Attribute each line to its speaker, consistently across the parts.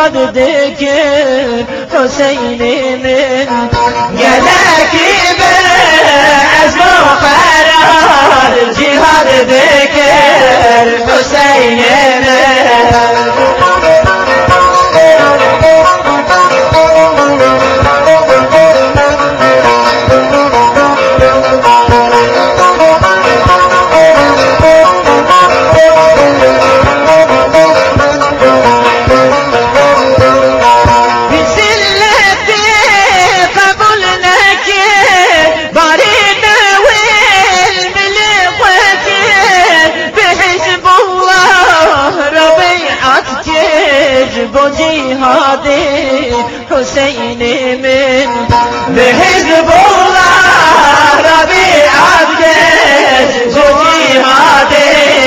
Speaker 1: Murad'daki Hüseyin'imin Gele ki cihadı Hüseyin'imin Ne Hizbullah Rabi'at geç Bu cihadı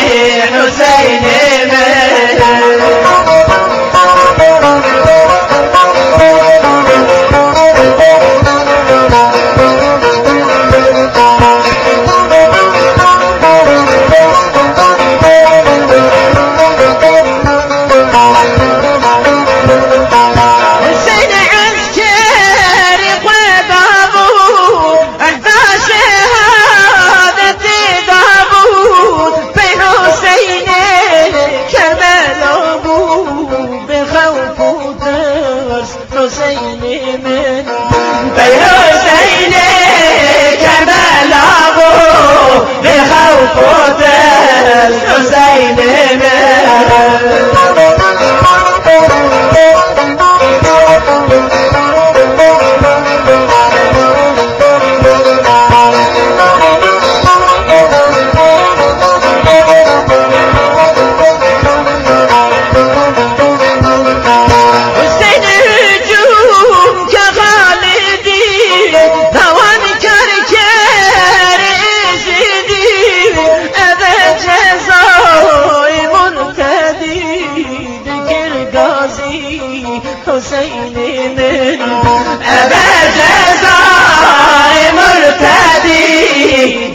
Speaker 1: Hüseyin Hüseyin'in Ebe cezai mürtedi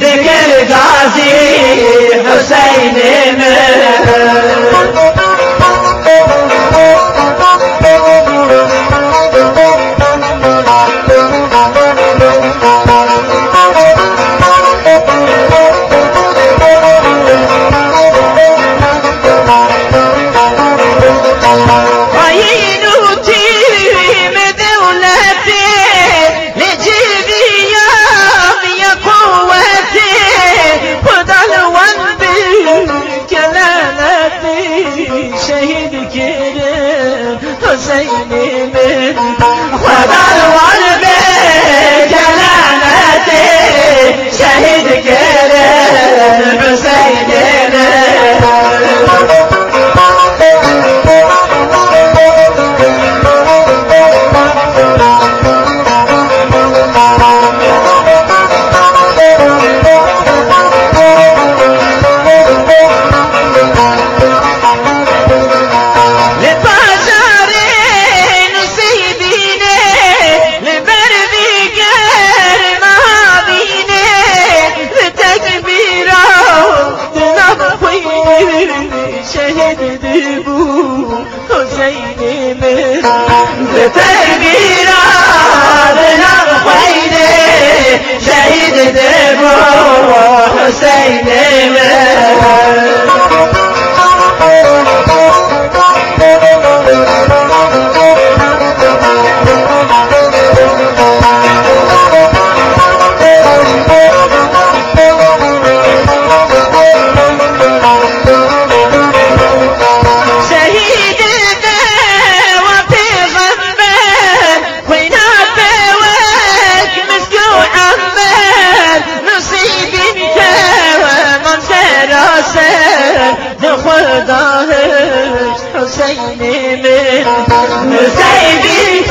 Speaker 1: Dikir gazi Hüseyin'in حسين بتهمي راد الحسين شهيد دموع feda et Hüseyin'imin Hüseyin'im